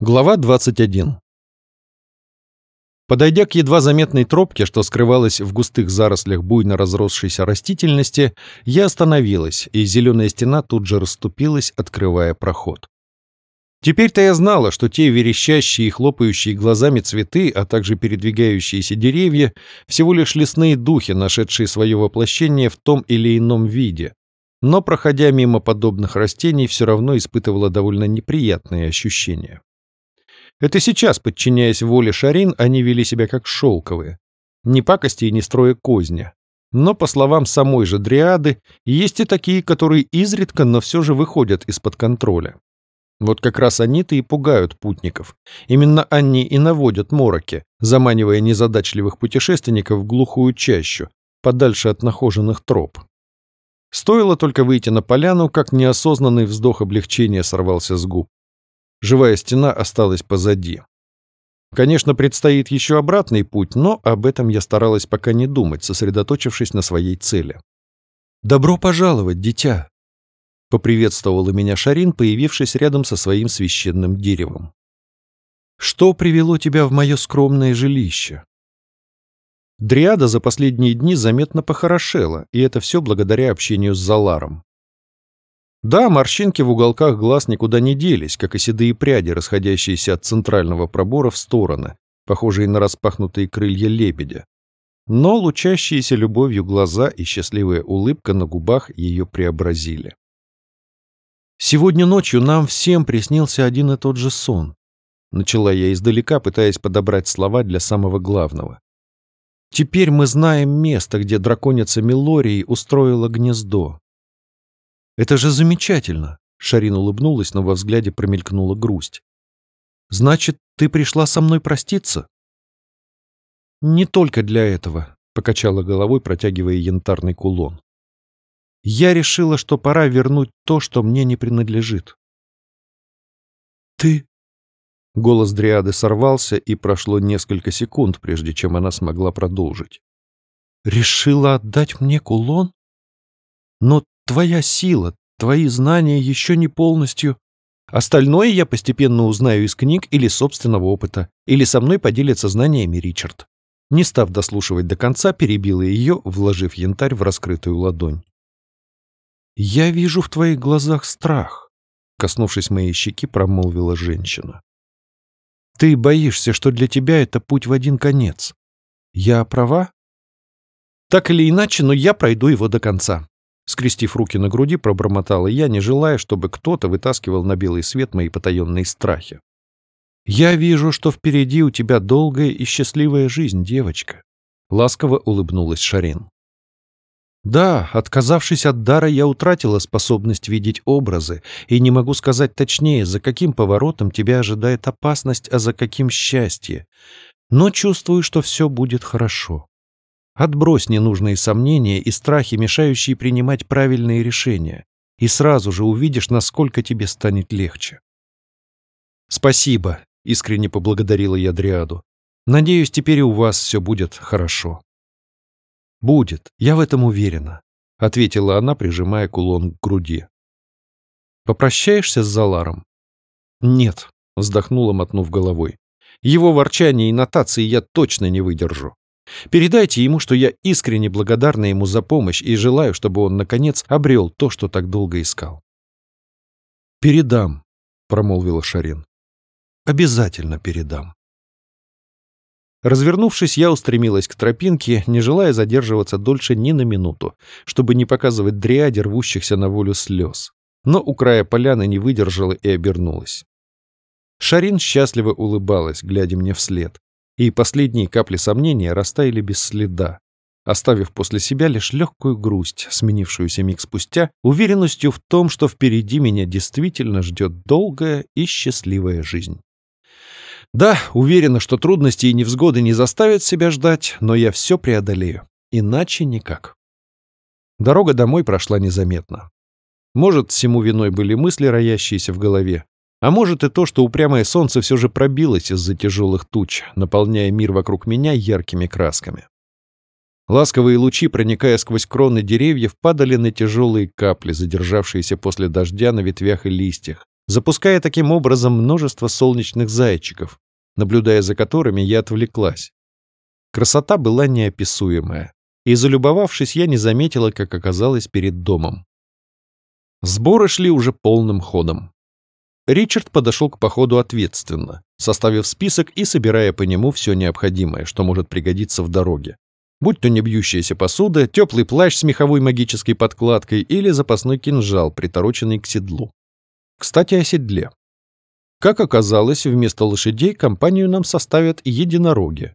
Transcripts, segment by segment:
Глава 21 Подойдя к едва заметной тропке, что скрывалась в густых зарослях буйно разросшейся растительности, я остановилась, и зеленая стена тут же расступилась, открывая проход. Теперь-то я знала, что те верещащие и хлопающие глазами цветы, а также передвигающиеся деревья, всего лишь лесные духи, нашедшие свое воплощение в том или ином виде. Но, проходя мимо подобных растений, все равно испытывала довольно неприятные ощущения. Это сейчас, подчиняясь воле Шарин, они вели себя как шелковые. Ни пакости и не строя козня. Но, по словам самой же Дриады, есть и такие, которые изредка, но все же выходят из-под контроля. Вот как раз они-то и пугают путников. Именно они и наводят мороки, заманивая незадачливых путешественников в глухую чащу, подальше от нахоженных троп. Стоило только выйти на поляну, как неосознанный вздох облегчения сорвался с губ. Живая стена осталась позади. Конечно, предстоит еще обратный путь, но об этом я старалась пока не думать, сосредоточившись на своей цели. «Добро пожаловать, дитя!» — поприветствовала меня Шарин, появившись рядом со своим священным деревом. «Что привело тебя в мое скромное жилище?» Дриада за последние дни заметно похорошела, и это все благодаря общению с Заларом. Да, морщинки в уголках глаз никуда не делись, как и седые пряди, расходящиеся от центрального пробора в стороны, похожие на распахнутые крылья лебедя. Но лучащиеся любовью глаза и счастливая улыбка на губах ее преобразили. «Сегодня ночью нам всем приснился один и тот же сон», — начала я издалека, пытаясь подобрать слова для самого главного. «Теперь мы знаем место, где драконица Милории устроила гнездо. «Это же замечательно!» Шарин улыбнулась, но во взгляде промелькнула грусть. «Значит, ты пришла со мной проститься?» «Не только для этого», — покачала головой, протягивая янтарный кулон. «Я решила, что пора вернуть то, что мне не принадлежит». «Ты...» Голос Дриады сорвался, и прошло несколько секунд, прежде чем она смогла продолжить. «Решила отдать мне кулон? Но Твоя сила, твои знания еще не полностью. Остальное я постепенно узнаю из книг или собственного опыта, или со мной поделится знаниями Ричард. Не став дослушивать до конца, перебила ее, вложив янтарь в раскрытую ладонь. «Я вижу в твоих глазах страх», — коснувшись моей щеки, промолвила женщина. «Ты боишься, что для тебя это путь в один конец. Я права?» «Так или иначе, но я пройду его до конца. Скрестив руки на груди, пробормотала я, не желая, чтобы кто-то вытаскивал на белый свет мои потаенные страхи. «Я вижу, что впереди у тебя долгая и счастливая жизнь, девочка», — ласково улыбнулась Шарин. «Да, отказавшись от дара, я утратила способность видеть образы, и не могу сказать точнее, за каким поворотом тебя ожидает опасность, а за каким счастье. Но чувствую, что все будет хорошо. Отбрось ненужные сомнения и страхи, мешающие принимать правильные решения, и сразу же увидишь, насколько тебе станет легче. «Спасибо», — искренне поблагодарила я Дриаду. «Надеюсь, теперь у вас все будет хорошо». «Будет, я в этом уверена», — ответила она, прижимая кулон к груди. «Попрощаешься с Заларом?» «Нет», — вздохнула, мотнув головой. «Его ворчание и нотации я точно не выдержу. Передайте ему, что я искренне благодарна ему за помощь и желаю, чтобы он, наконец, обрел то, что так долго искал. «Передам», — промолвила Шарин. «Обязательно передам». Развернувшись, я устремилась к тропинке, не желая задерживаться дольше ни на минуту, чтобы не показывать дриаде рвущихся на волю слез. Но у края поляны не выдержала и обернулась. Шарин счастливо улыбалась, глядя мне вслед и последние капли сомнения растаяли без следа, оставив после себя лишь легкую грусть, сменившуюся миг спустя, уверенностью в том, что впереди меня действительно ждет долгая и счастливая жизнь. Да, уверена, что трудности и невзгоды не заставят себя ждать, но я все преодолею. Иначе никак. Дорога домой прошла незаметно. Может, всему виной были мысли, роящиеся в голове, а может и то, что упрямое солнце все же пробилось из-за тяжелых туч, наполняя мир вокруг меня яркими красками. Ласковые лучи, проникая сквозь кроны деревьев, падали на тяжелые капли, задержавшиеся после дождя на ветвях и листьях, запуская таким образом множество солнечных зайчиков, наблюдая за которыми я отвлеклась. Красота была неописуемая, и, залюбовавшись, я не заметила, как оказалась перед домом. Сборы шли уже полным ходом. Ричард подошел к походу ответственно, составив список и собирая по нему все необходимое, что может пригодиться в дороге. Будь то не бьющаяся посуда, теплый плащ с меховой магической подкладкой или запасной кинжал, притороченный к седлу. Кстати, о седле. Как оказалось, вместо лошадей компанию нам составят единороги.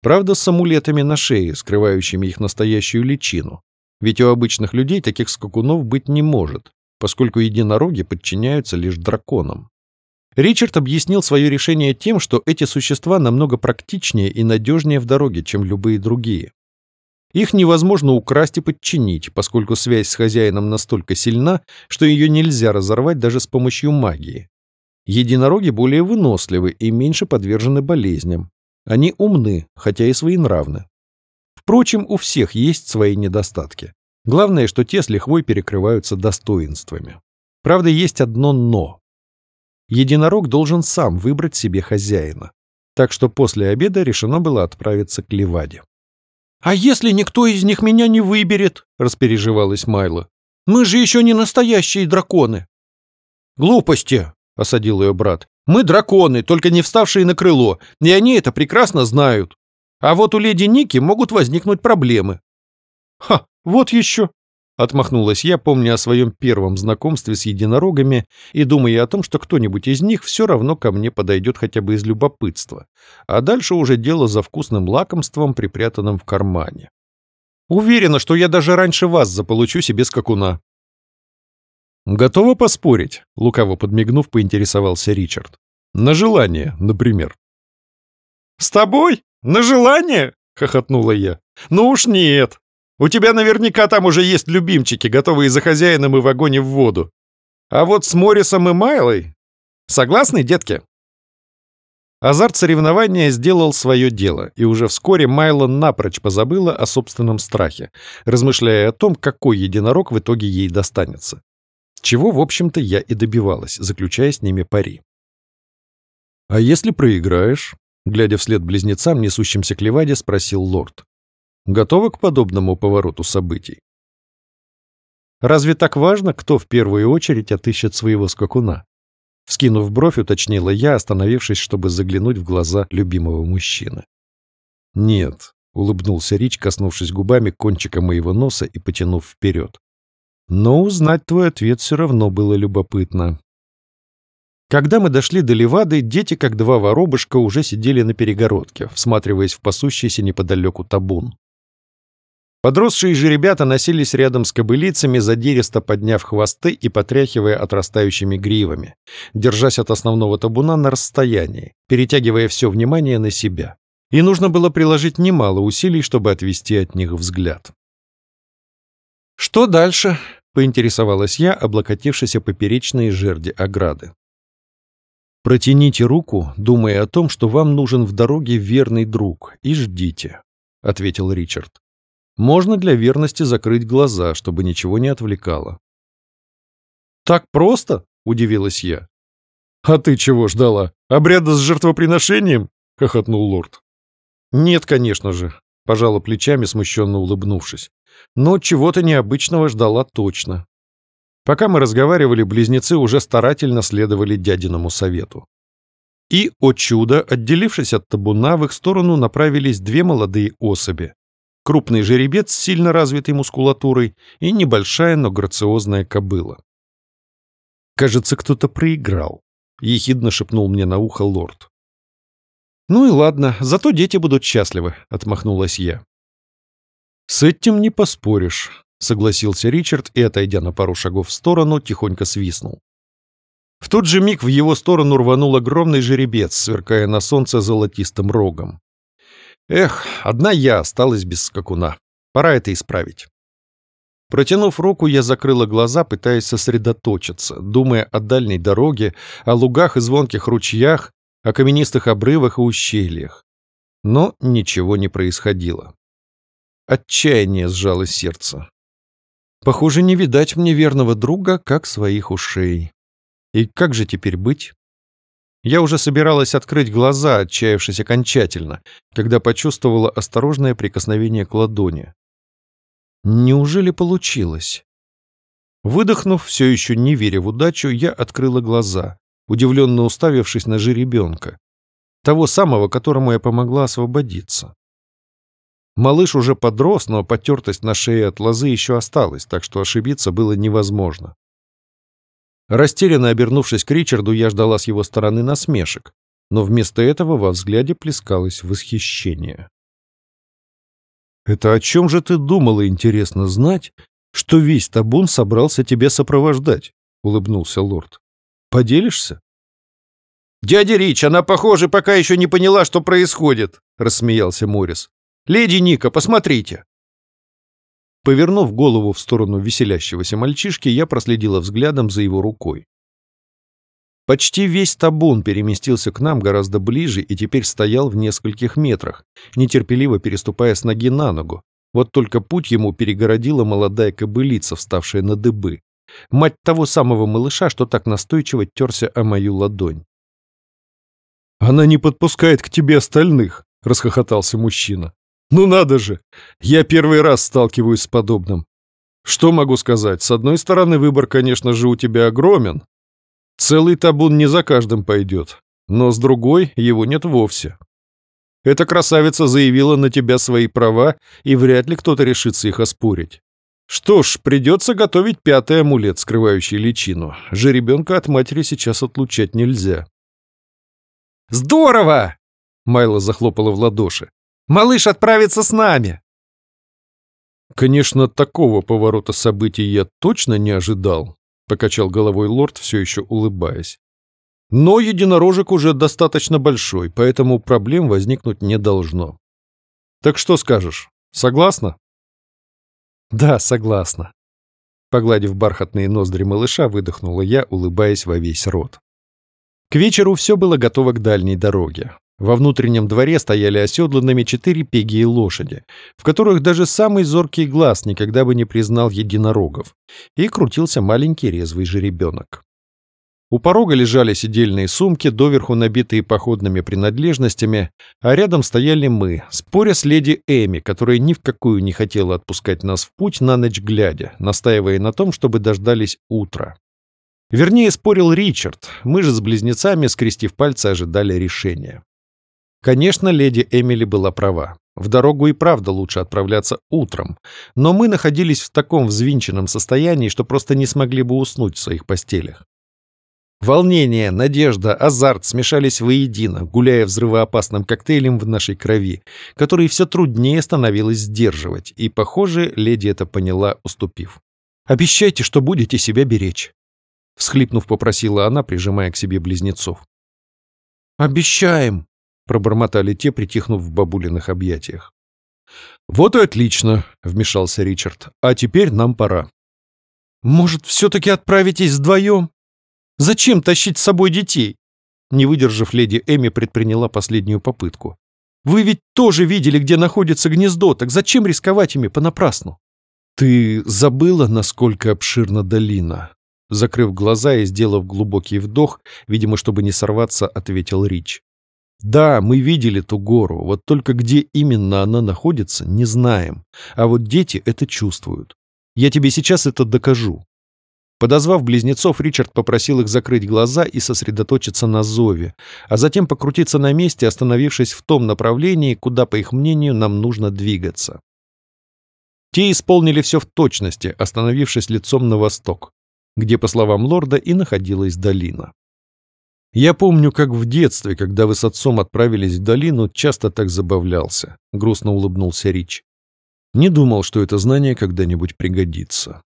Правда, с амулетами на шее, скрывающими их настоящую личину. Ведь у обычных людей таких скакунов быть не может, поскольку единороги подчиняются лишь драконам. Ричард объяснил свое решение тем, что эти существа намного практичнее и надежнее в дороге, чем любые другие. Их невозможно украсть и подчинить, поскольку связь с хозяином настолько сильна, что ее нельзя разорвать даже с помощью магии. Единороги более выносливы и меньше подвержены болезням. Они умны, хотя и своенравны. Впрочем, у всех есть свои недостатки. Главное, что те с лихвой перекрываются достоинствами. Правда, есть одно «но». Единорог должен сам выбрать себе хозяина. Так что после обеда решено было отправиться к Леваде. «А если никто из них меня не выберет?» — распереживалась Майла. «Мы же еще не настоящие драконы». «Глупости!» — осадил ее брат. «Мы драконы, только не вставшие на крыло, и они это прекрасно знают. А вот у леди Ники могут возникнуть проблемы». «Ха, вот еще!» Отмахнулась я, помня о своем первом знакомстве с единорогами и думая о том, что кто-нибудь из них все равно ко мне подойдет хотя бы из любопытства, а дальше уже дело за вкусным лакомством, припрятанным в кармане. Уверена, что я даже раньше вас заполучу себе скакуна. Готова поспорить, лукаво подмигнув, поинтересовался Ричард. На желание, например. С тобой? На желание? хохотнула я. Ну уж нет. У тебя наверняка там уже есть любимчики, готовые за хозяином и в огонь в воду. А вот с Моррисом и Майлой... Согласны, детки?» Азарт соревнования сделал свое дело, и уже вскоре Майла напрочь позабыла о собственном страхе, размышляя о том, какой единорог в итоге ей достанется. Чего, в общем-то, я и добивалась, заключая с ними пари. «А если проиграешь?» Глядя вслед близнецам, несущимся к Леваде, спросил лорд. Готовы к подобному повороту событий? Разве так важно, кто в первую очередь отыщет своего скакуна? Вскинув бровь, уточнила я, остановившись, чтобы заглянуть в глаза любимого мужчины. «Нет», — улыбнулся Рич, коснувшись губами кончика моего носа и потянув вперед. «Но узнать твой ответ все равно было любопытно». Когда мы дошли до Левады, дети, как два воробушка, уже сидели на перегородке, всматриваясь в пасущийся неподалеку табун. Подросшие же ребята носились рядом с кобылицами, задиристо подняв хвосты и потряхивая отрастающими гривами, держась от основного табуна на расстоянии, перетягивая все внимание на себя. И нужно было приложить немало усилий, чтобы отвести от них взгляд. «Что дальше?» — поинтересовалась я, облокотившись о поперечные жерди ограды. «Протяните руку, думая о том, что вам нужен в дороге верный друг, и ждите», — ответил Ричард. Можно для верности закрыть глаза, чтобы ничего не отвлекало. «Так просто?» — удивилась я. «А ты чего ждала? Обряда с жертвоприношением?» — хохотнул лорд. «Нет, конечно же», — пожала плечами, смущенно улыбнувшись. «Но чего-то необычного ждала точно». Пока мы разговаривали, близнецы уже старательно следовали дядиному совету. И, о чудо, отделившись от табуна, в их сторону направились две молодые особи крупный жеребец с сильно развитой мускулатурой и небольшая, но грациозная кобыла. «Кажется, кто-то проиграл», — ехидно шепнул мне на ухо лорд. «Ну и ладно, зато дети будут счастливы», — отмахнулась я. «С этим не поспоришь», — согласился Ричард и, отойдя на пару шагов в сторону, тихонько свистнул. В тот же миг в его сторону рванул огромный жеребец, сверкая на солнце золотистым рогом. Эх, одна я осталась без скакуна. Пора это исправить. Протянув руку, я закрыла глаза, пытаясь сосредоточиться, думая о дальней дороге, о лугах и звонких ручьях, о каменистых обрывах и ущельях. Но ничего не происходило. Отчаяние сжало сердце. Похоже, не видать мне верного друга, как своих ушей. И как же теперь быть? Я уже собиралась открыть глаза, отчаявшись окончательно, когда почувствовала осторожное прикосновение к ладони. Неужели получилось? Выдохнув, все еще не веря в удачу, я открыла глаза, удивленно уставившись на жеребенка, того самого, которому я помогла освободиться. Малыш уже подрос, но потертость на шее от лозы еще осталась, так что ошибиться было невозможно. Растерянно обернувшись к Ричарду, я ждала с его стороны насмешек, но вместо этого во взгляде плескалось восхищение. «Это о чем же ты думала, интересно знать, что весь табун собрался тебя сопровождать?» — улыбнулся лорд. «Поделишься?» «Дядя Рич, она, похоже, пока еще не поняла, что происходит», — рассмеялся Морис. «Леди Ника, посмотрите!» Повернув голову в сторону веселящегося мальчишки, я проследила взглядом за его рукой. Почти весь табун переместился к нам гораздо ближе и теперь стоял в нескольких метрах, нетерпеливо переступая с ноги на ногу. Вот только путь ему перегородила молодая кобылица, вставшая на дыбы. Мать того самого малыша, что так настойчиво терся о мою ладонь. «Она не подпускает к тебе остальных», — расхохотался мужчина. Ну надо же! Я первый раз сталкиваюсь с подобным. Что могу сказать? С одной стороны, выбор, конечно же, у тебя огромен. Целый табун не за каждым пойдет. Но с другой, его нет вовсе. Эта красавица заявила на тебя свои права, и вряд ли кто-то решится их оспорить. Что ж, придется готовить пятый амулет, скрывающий личину. Жеребенка от матери сейчас отлучать нельзя. «Здорово!» Майла захлопала в ладоши. Малыш отправится с нами!» «Конечно, такого поворота событий я точно не ожидал», — покачал головой лорд, все еще улыбаясь. «Но единорожек уже достаточно большой, поэтому проблем возникнуть не должно. Так что скажешь, согласна?» «Да, согласна», Погладив бархатные ноздри малыша, выдохнула я, улыбаясь во весь рот. К вечеру все было готово к дальней дороге. Во внутреннем дворе стояли оседланными четыре пеги и лошади, в которых даже самый зоркий глаз никогда бы не признал единорогов, и крутился маленький резвый жеребенок. У порога лежали сидельные сумки, доверху набитые походными принадлежностями, а рядом стояли мы, споря с леди Эми, которая ни в какую не хотела отпускать нас в путь на ночь глядя, настаивая на том, чтобы дождались утра. Вернее, спорил Ричард, мы же с близнецами, скрестив пальцы, ожидали решения. Конечно, леди Эмили была права. В дорогу и правда лучше отправляться утром, но мы находились в таком взвинченном состоянии, что просто не смогли бы уснуть в своих постелях. Волнение, надежда, азарт смешались воедино, гуляя взрывоопасным коктейлем в нашей крови, который все труднее становилось сдерживать, и, похоже, леди это поняла, уступив. «Обещайте, что будете себя беречь», — всхлипнув, попросила она, прижимая к себе близнецов. «Обещаем», пробормотали те, притихнув в бабулиных объятиях. «Вот и отлично», — вмешался Ричард. «А теперь нам пора». «Может, все-таки отправитесь вдвоем? Зачем тащить с собой детей?» Не выдержав, леди Эми предприняла последнюю попытку. «Вы ведь тоже видели, где находится гнездо, так зачем рисковать ими понапрасну?» «Ты забыла, насколько обширна долина?» Закрыв глаза и сделав глубокий вдох, видимо, чтобы не сорваться, ответил Рич. Да, мы видели ту гору, вот только где именно она находится, не знаем. А вот дети это чувствуют. Я тебе сейчас это докажу. Подозвав близнецов, Ричард попросил их закрыть глаза и сосредоточиться на зове, а затем покрутиться на месте, остановившись в том направлении, куда, по их мнению, нам нужно двигаться. Те исполнили все в точности, остановившись лицом на восток, где, по словам лорда, и находилась долина. Я помню, как в детстве, когда вы с отцом отправились в долину, часто так забавлялся. Грустно улыбнулся Рич. Не думал, что это знание когда-нибудь пригодится.